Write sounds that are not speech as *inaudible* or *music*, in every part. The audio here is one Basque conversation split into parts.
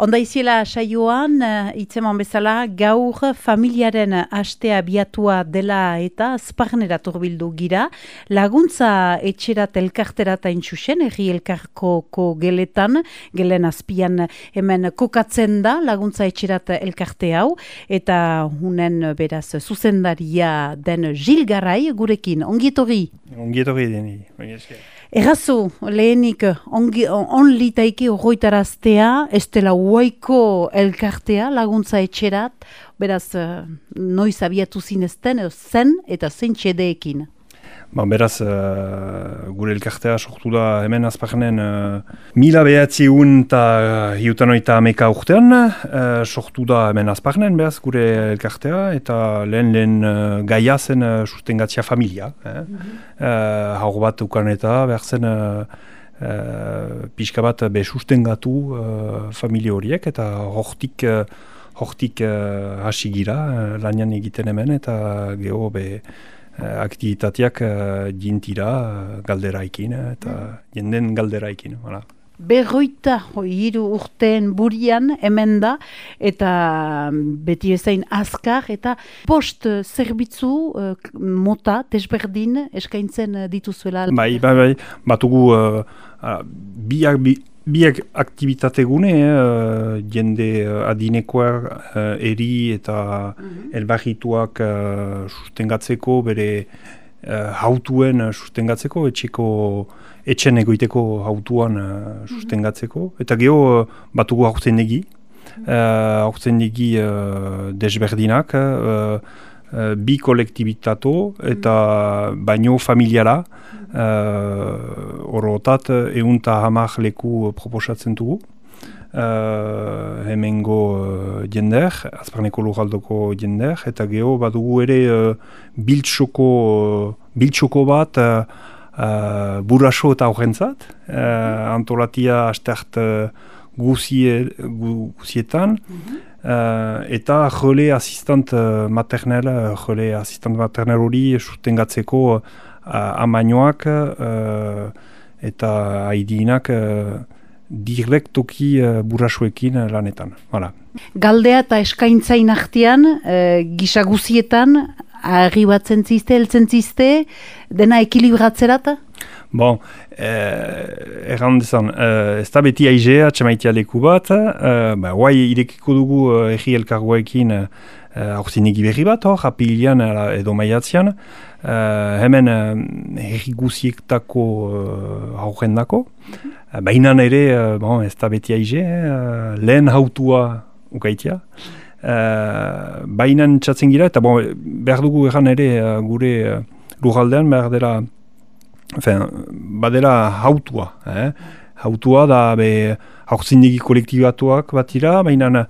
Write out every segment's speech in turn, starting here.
Onda iziela saioan, uh, itzeman bezala, gaur familiaren astea biatua dela eta azparnera turbildu gira. Laguntza etxerat elkarterat hain txusen, erri elkarkoko geletan, gelen azpian hemen kokatzen da laguntza etxerat elkarte hau. Eta hunen beraz zuzendaria den Gil Garai gurekin, ongietori? Ongietori deni, Errazu, lehenik, ongi, on litaiki horretaraztea, ez dela uaiko elkartea laguntza etxerat, beraz, eh, noiz abiatu zinezten, zen eta zein txedeekin. Ba, beraz, uh, gure elkartea sortu da hemen azparnen uh, mila behatzi egun eta hiutan oita ameka urtean uh, sortu da hemen azparnen, beraz, gure elkartea eta lehen lehen uh, gaia zen uh, sustengatzia familia. Eh? Mm -hmm. uh, bat ukan eta behar zen uh, uh, pixka bat be sustengatu uh, familia horiek eta hortik uh, hortik uh, hasi gira uh, lanian egiten hemen eta geho be Eh, aktivitateak uh, jintira uh, galderaikin eta mm. jenden galderaikin. Voilà. Berroita hiru urteen burian hemen da eta beti ezain azkar eta post zerbitzu mota desberdin eskaintzen dituzuela. Bai, bai, bai, batugu uh, biak bi, biak aktivitate gune, eh, jende uh, adinekoa uh, eri eta mm -hmm. elbarrituak uh, sustengatzeko, bere uh, hautuen sustengatzeko, etxeko, etxen egoiteko hautuan uh, sustengatzeko. Eta geho uh, batugu haurtzen egi, haurtzen egi uh, desberdinak, uh, bi kolektibitato eta baino familiara, uh, orotat eunta hamar leku proposatzen dugu. Uh, hemengo uh, jender, azparneko lugaldoko jender, eta geho badugu ere uh, biltxoko, uh, biltxoko bat uh, uh, buraso eta horrentzat, uh, antolatia astert uh, guzie, guzietan, mm eta jole asistant maternel, jole asistant maternel hori sustengatzeko amainoak uh, eta haidinak uh, direktoki uh, burrasuekin lanetan. Hala. Galdea eta eskaintzain artean, uh, gisa guzietan, argi batzen zizte, eltzen zizte, dena ekilibratzerat? Bon, eh, erran dezan, eh, ez da beti aizea, txamaitia leku bat, eh, ba, guai irekiko dugu eh, erri elkargoekin eh, aurzinegi berri bat, hor, apilian edo maiatzean, uh, hemen uh, herri guziektako uh, aurren dako. Uh, Baina ere, uh, bon, ez da beti aize, uh, lehen hautua ukaitia. Uh, Baina txatzen gira, eta bon, behar dugu erran ere uh, gure uh, lujaldean, behar dela, enfin, badela hautua. Eh? Hautua da, be, haurzindegi kolektibatuak batira, baina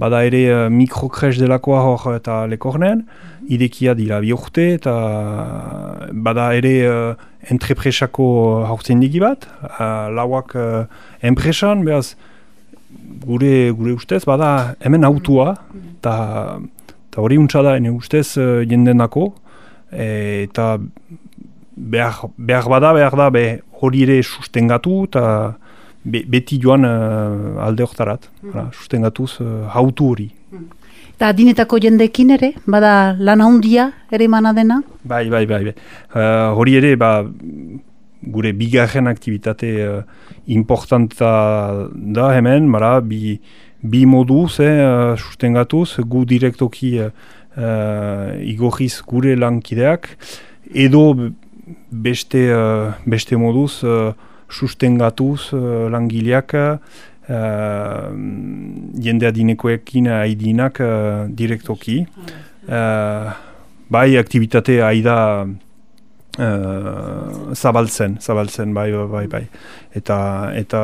bada ere uh, mikrokres delakoa hor eta lekornen, idekia dira bi urte eta bada ere uh, entrepresako hautzen digi bat, uh, lauak uh, enpresan, behaz gure, gure ustez, bada hemen autua, eta hori untsa da, ene ustez uh, jendenako, e, eta behar, behar bada, behar da, be, hori ere sustengatu, eta be, beti joan uh, alde hortarat, mm. sustengatuz uh, hautu hori. Mm. Eta adinetako jendekin ere, bada lan handia ere mana dena? Bai, bai, bai. bai. Uh, hori ere, ba, gure bigarren aktivitate uh, importanta da hemen, bara, bi, bi moduz, eh, sustengatuz, gu direktoki uh, igorriz gure lankideak, edo beste, uh, beste moduz, sustengatuz uh, langileak uh, jende adinekoekin haidinak uh, direktoki. Uh, bai, aktivitate haida uh, zabaltzen, zabaltzen, bai, bai, bai, bai. Eta, eta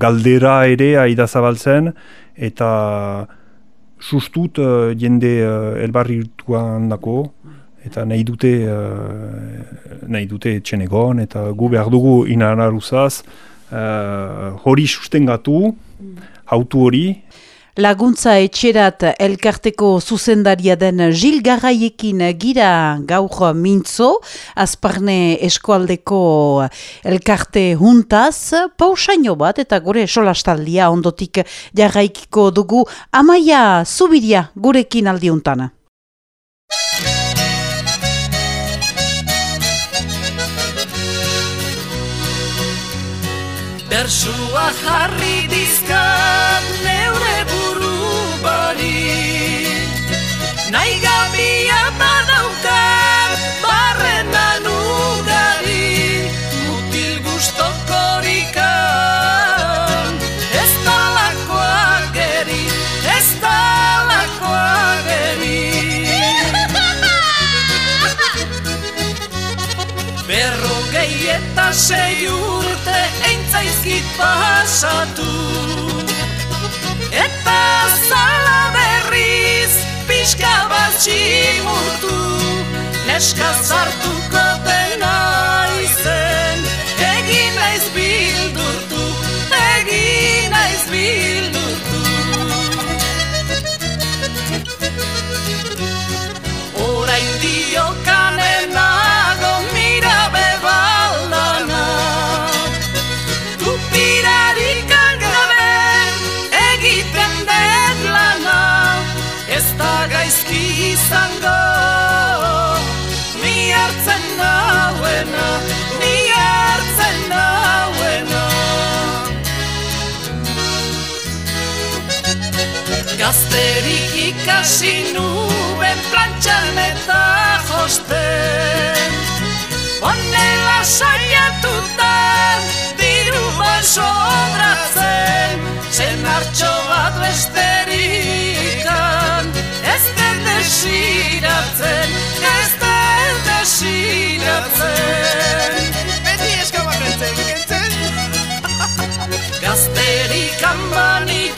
galdera ere haida zabaltzen, eta sustut uh, jende uh, elbarri dako, eta nahi dute uh, nahi dute txenegon eta gu behar dugu inanaruzaz uh, hori sustengatu hautu hori laguntza etxerat elkarteko zuzendaria den Gil Garraiekin gira gaur mintzo, azparne eskualdeko elkarte juntaz, pausaino bat eta gure solastaldia ondotik jarraikiko dugu amaia zubiria gurekin aldiuntana. Bersua jarri dizkat neure buru bari. Nahi gabia badaukat barrenan ugari Mutil guztokorikan Ez talakoa geri, ez talakoa geri. *laughs* Berrogei eta sei pasatu. Eta zala berriz pixka bat tximutu Neska zartuko Ikasi nuen plantxan eta josten. Honela saiatutan diru bat sobratzen Zen hartxo bat besterikan. Ez den desiratzen, ez den desiratzen. Beti eskabarretzen, kentzen? Gazterik ambanik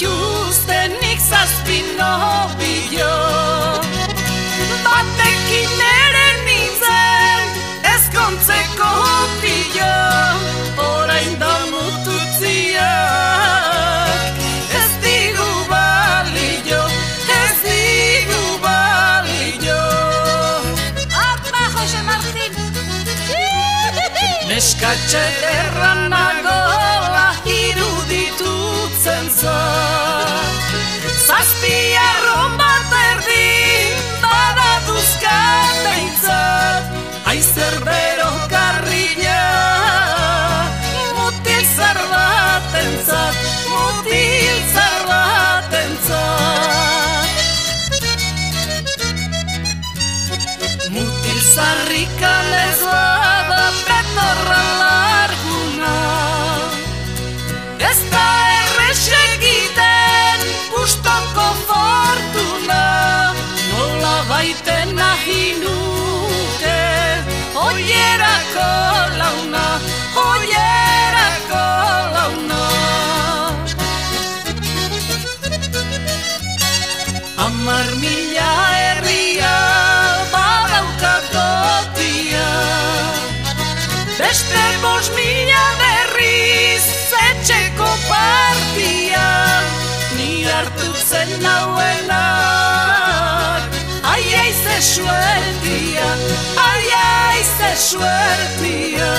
usten nik zazpin nobio Batekin ere nintzen ezkontzeko pilo Orain da mututziak ez digu balio Ez digu balio. Apa, Jose Martin! Neskatxe erranagola suertia, ai aize suertia.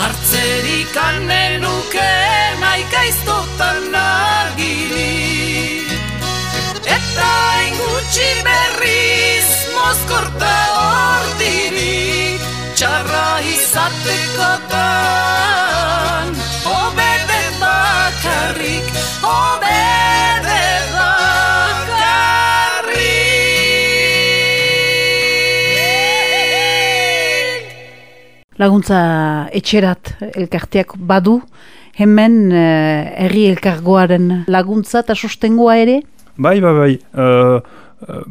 Hartzerik anenuke nahi gaiztotan nagiri Eta ingutxi berriz mozkorta ordiri Txarra izatekotan. Obede bakarrik, obede Laguntza etxerat elkarteak badu, hemen eh, herri elkargoaren laguntza eta sostengoa ere? Bai, bai, bai. Uh, uh,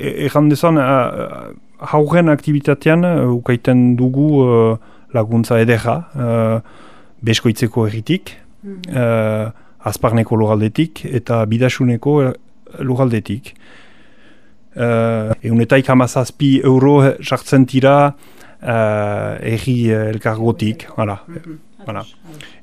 Egan dezan, uh, hauren aktivitatean uh, ukaiten dugu uh, laguntza edera, uh, beskoitzeko erritik, uh, azparneko lugaldetik eta bidasuneko lugaldetik. Uh, eunetaik euro sartzen tira erri uh, elkargotik, hala. Voilà.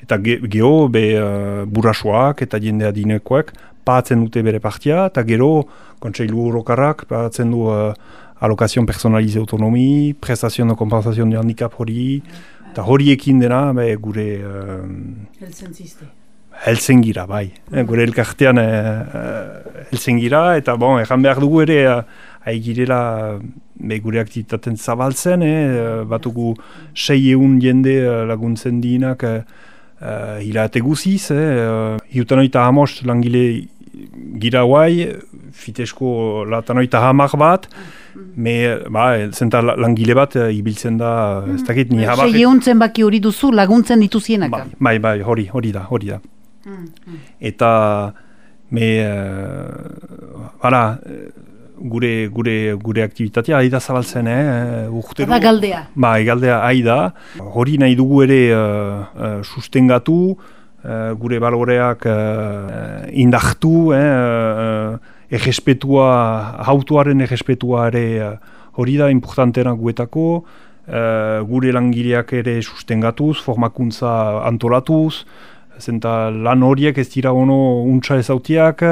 Eta ge, geho, be, uh, burasoak eta jende adinekoak paatzen dute bere partia, eta gero, kontseilu horokarrak paatzen du uh, alokazion personalize autonomi, prestazion de kompensazion de handicap hori, eta horiekin dena, be, gure... Uh, helzen gira, bai. Eh, gure elkartean uh, helzen gira, eta bon, erran behar dugu ere, uh, haigirela be, gure aktivitaten zabaltzen, eh, batugu sei egun jende laguntzen dienak uh, hilate guziz, eh, uh, iutanoita hamos langile gira guai, fitesko latanoita hamar bat, Me, ba, zenta langile bat ibiltzen da, ez dakit, ni hamar... Sei egun zenbaki hori duzu laguntzen dituzienak. Bai, bai, bai, hori, hori da, hori da. Eta me uh, gure gure gure aktivitatea aida zabaltzen eh urtero. Da galdea. Bai, galdea aida. Hori nahi dugu ere uh, sustengatu uh, gure baloreak uh, indartu eh egespetua hautuaren egespetua ere hori da importantena guetako. Gure langileak ere sustengatuz, formakuntza antolatuz, zenta lan horiek ez dira ono untsa ezautiak,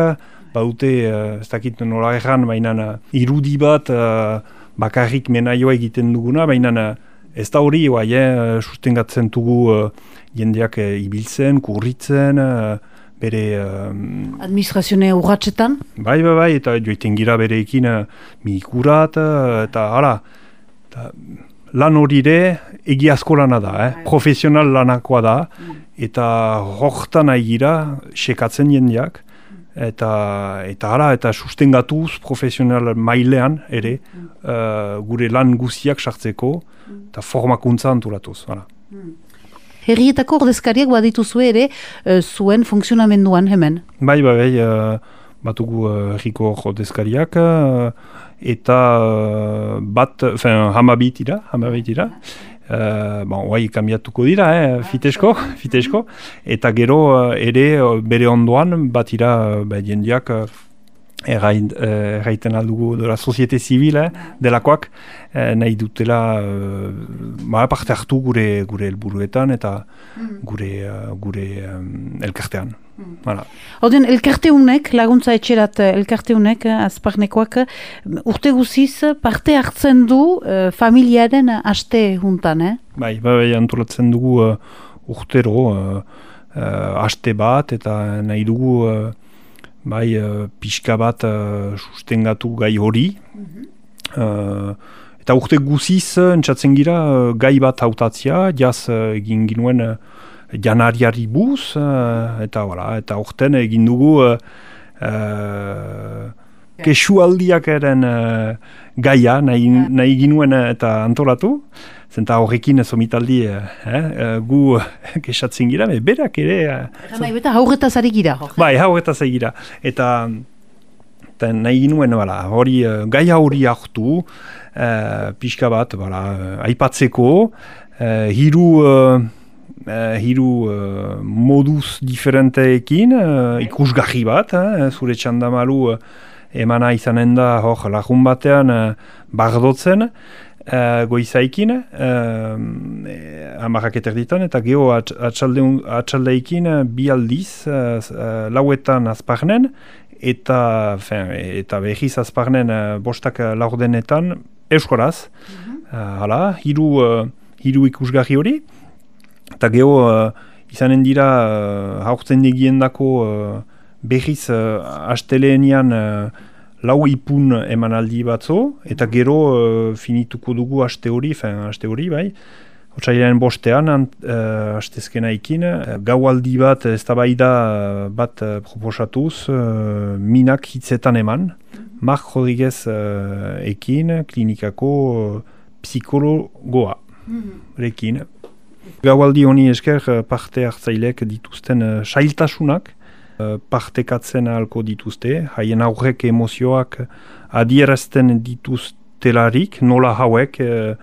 baute, uh, ez dakit nola erran, baina uh, irudi bat uh, bakarrik menaioa egiten duguna, baina ez da hori, bai, eh, sustengatzen dugu uh, jendeak uh, ibiltzen, kurritzen, uh, bere... Uh, Administrazione urratxetan? Bai, bai, bai, eta joiten gira bereekin uh, mikurat, uh, eta hala, lan hori ere egiazko lana da, eh? Bai. profesional lanakoa da, mm eta hortan gira sekatzen jendeak, eta eta hala eta sustengatuz profesional mailean ere uh, gure lan guziak sartzeko eta formakuntza antulatuz. Hala. Herrietako ordezkariak badituzu ere uh, zuen funtzionamenduan hemen? Bai, bai, bai, uh, batugu herriko uh, ordezkariak eta uh, bat, fin, hamabit ira, hamabit ira. Uh, bon, oai, kambiatuko dira, eh, fitesko, fitesko, eta gero uh, ere bere ondoan bat ira uh, jendiak uh, erraiten aldugu de la societe civil, eh, delakoak, eh, nahi dutela uh, parte hartu gure gure helburuetan eta mm. gure, uh, gure um, elkartean. Voilà. Oden, elkarteunek, laguntza etxerat elkarteunek, azparnekoak, urte guziz parte hartzen du uh, familiaren aste juntan, eh? Bai, bai, bai antolatzen dugu uh, urtero uh, uh, aste bat eta nahi dugu uh, bai, uh, pixka bat uh, sustengatu gai hori. Mm eta urte guziz, entzatzen gira, uh, gai bat hautatzia, jaz uh, egin ginuen janariari buz, uh, eta wala, eta orten egin dugu uh, uh, kesualdiak eren uh, gaia nahi, nahi ginuen eta antolatu, zenta horrekin somitaldi eh, gu *laughs* kesatzen gira, me berak ere... Uh, nahi beta hauretaz ari gira. Bai, hauretaz ari gira. Eta, eta nahi ginuen, wala, hori, gaia hori hartu, uh, pixka bat, wala, aipatzeko, uh, hiru... Uh, hiru uh, moduz diferenteekin, uh, ikusgarri bat, uh, zure txandamalu uh, emana izanen da hor lagun batean uh, bardotzen, uh, goizaikin, uh, amarrak eterditan, eta geho atxaldeikin uh, bi aldiz, uh, lauetan azparnen, eta, fin, eta behiz azparnen uh, bostak laurdenetan, euskoraz, mm hala, hiru, uh, hiru ikusgarri hori, Eta geho, uh, izanen dira, uh, haurtzen digien dako, uh, behiz, uh, asteleenian uh, lau ipun emanaldi batzo, eta gero uh, finituko dugu aste hori, fin, aste hori, bai. Otsailean bostean, uh, astezkena ikin, uh, gaualdi bat, ez bat uh, proposatuz, uh, minak hitzetan eman. Mark Rodriguez uh, ekin, klinikako uh, psikologoa. Mm -hmm. Rekin. Gaualdi honi esker parte hartzailek dituzten uh, sailtasunak partekatzen ahalko dituzte, haien aurrek emozioak adierazten dituztelarik, nola hauek uh,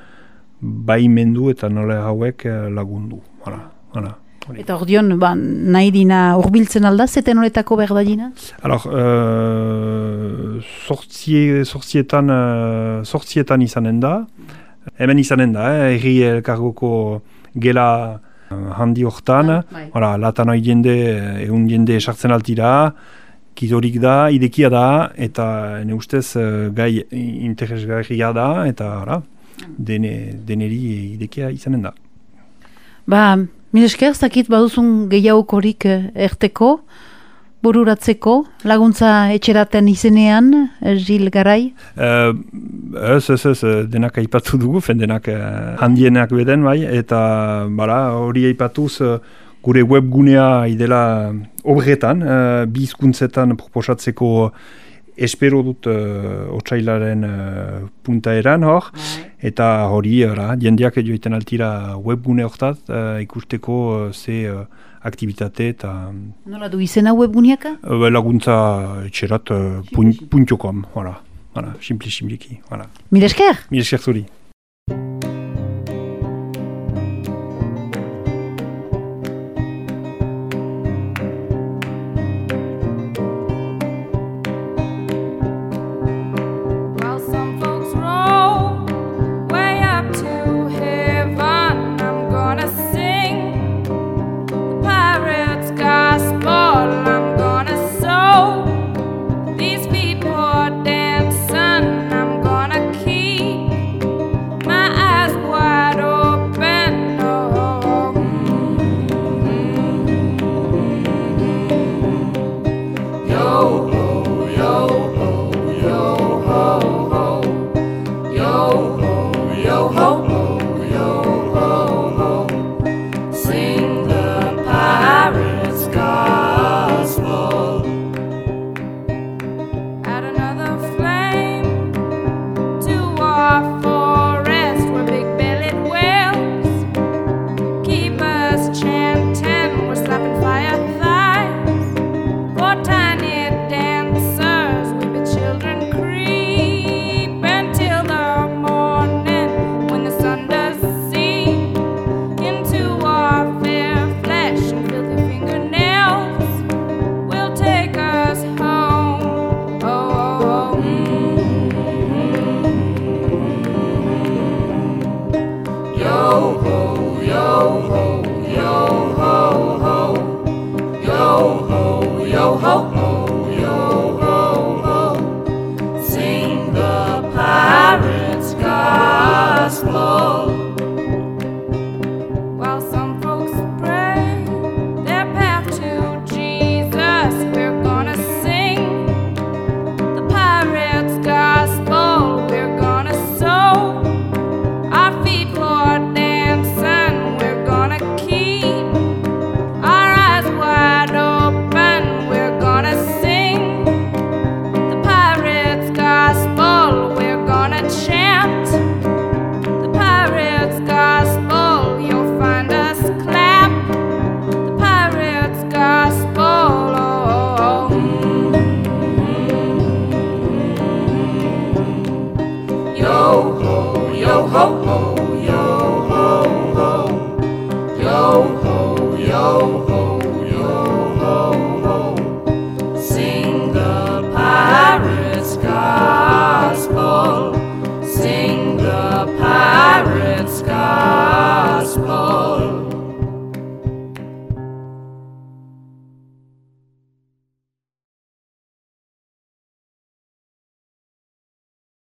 baimendu eta nola hauek lagundu. Hala, hala. Eta hor dion, ba, nahi dina urbiltzen alda, zeten horretako berda dina? Alors, uh, sortzie, sortzietan, uh, sortzietan izanen da, hemen izanen da, eh, erri elkargoko gela handi hortan, bai. Hora, latan hori jende, eh, egun jende esartzen altira, kidorik da, idekia da, eta ne ustez eh, gai interesgarria da, eta ora, dene, deneri idekia izanen da. Ba, mil esker, zakit baduzun gehiagokorik eh, erteko, bururatzeko, laguntza etxeraten izenean, eh, Gil Garai. Uh, ez, ez, ez, eh, denak aipatu dugu, fen denak eh, handienak beden, bai, eta bara, hori aipatuz eh, gure webgunea idela obretan, uh, bi hizkuntzetan proposatzeko espero dut uh, otsailaren uh, punta eran hor, eta hori, ara, jendeak joiten altira webgune hortat, uh, ikusteko uh, ze uh, aktivitate eta Nola du izena webguneaka? uh, laguntza etxerat uh, pun, puntiokom, voilà. Voilà, simpli simpliki, voilà. Mil esker! Mil esker zuri.